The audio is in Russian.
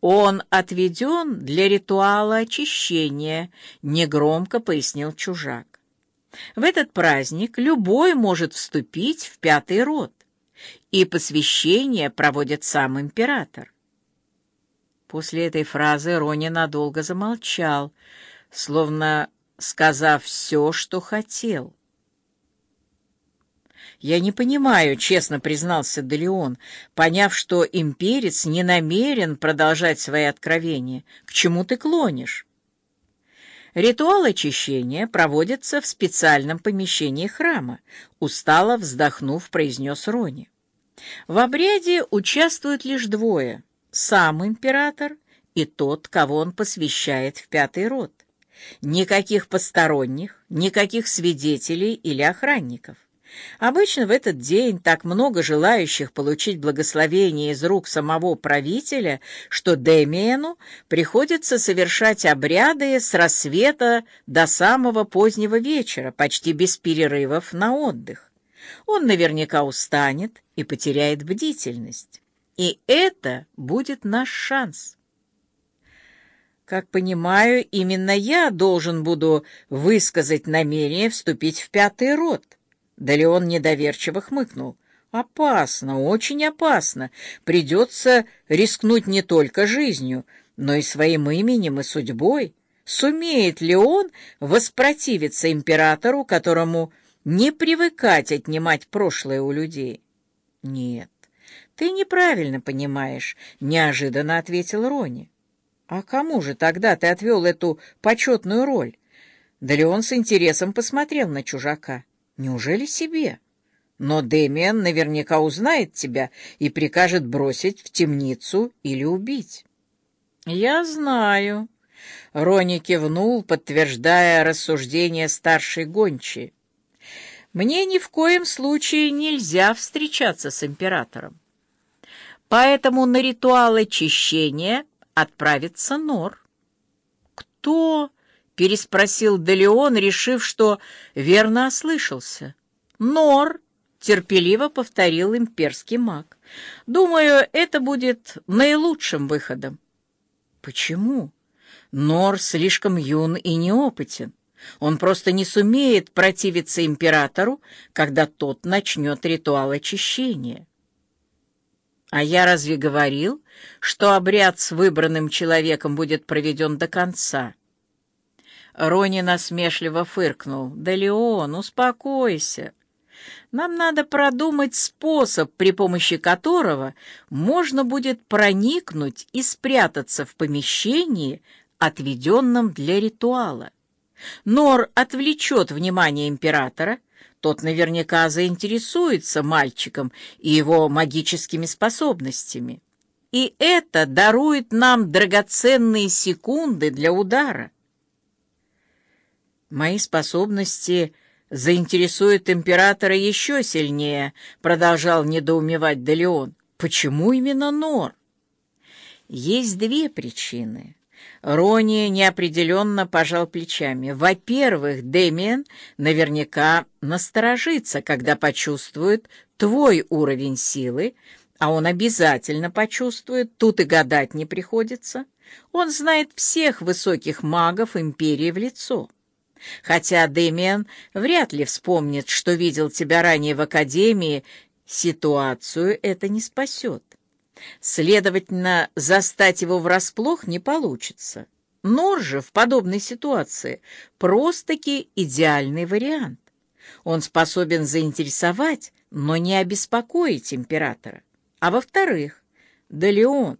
«Он отведен для ритуала очищения», — негромко пояснил чужак. «В этот праздник любой может вступить в пятый род, и посвящение проводит сам император». После этой фразы Рони надолго замолчал, словно сказав все, что хотел. «Я не понимаю», — честно признался Делеон, поняв, что имперец не намерен продолжать свои откровения. «К чему ты клонишь?» Ритуал очищения проводится в специальном помещении храма, устало вздохнув, произнес Рони. В обряде участвуют лишь двое — сам император и тот, кого он посвящает в пятый род. Никаких посторонних, никаких свидетелей или охранников. Обычно в этот день так много желающих получить благословение из рук самого правителя, что Демиену приходится совершать обряды с рассвета до самого позднего вечера, почти без перерывов на отдых. Он наверняка устанет и потеряет бдительность. И это будет наш шанс. Как понимаю, именно я должен буду высказать намерение вступить в пятый род. Да Леон недоверчиво хмыкнул. «Опасно, очень опасно. Придется рискнуть не только жизнью, но и своим именем и судьбой. Сумеет ли он воспротивиться императору, которому не привыкать отнимать прошлое у людей?» «Нет, ты неправильно понимаешь», — неожиданно ответил Рони. «А кому же тогда ты отвел эту почетную роль?» Да Леон с интересом посмотрел на чужака. Неужели себе? Но Дэмиан наверняка узнает тебя и прикажет бросить в темницу или убить. Я знаю. Рони кивнул, подтверждая рассуждение старшей гончей. Мне ни в коем случае нельзя встречаться с императором. Поэтому на ритуал очищения отправится Нор. Кто? Переспросил Делеон, решив, что верно ослышался. «Нор», — терпеливо повторил имперский маг. «Думаю, это будет наилучшим выходом». «Почему?» «Нор слишком юн и неопытен. Он просто не сумеет противиться императору, когда тот начнет ритуал очищения». «А я разве говорил, что обряд с выбранным человеком будет проведен до конца?» Рони насмешливо фыркнул. «Да, Леон, успокойся. Нам надо продумать способ, при помощи которого можно будет проникнуть и спрятаться в помещении, отведенном для ритуала. Нор отвлечет внимание императора, тот наверняка заинтересуется мальчиком и его магическими способностями. И это дарует нам драгоценные секунды для удара. Мои способности заинтересуют императора еще сильнее, продолжал недоумевать Делеон. Почему именно Нор? Есть две причины. Рони неопределенно пожал плечами. Во-первых, Демиан наверняка насторожится, когда почувствует твой уровень силы, а он обязательно почувствует, тут и гадать не приходится. Он знает всех высоких магов империи в лицо. Хотя Дэмиан вряд ли вспомнит, что видел тебя ранее в академии, ситуацию это не спасет. Следовательно, застать его врасплох не получится. Нор же в подобной ситуации просто-таки идеальный вариант. Он способен заинтересовать, но не обеспокоить императора. А во-вторых, да Леон,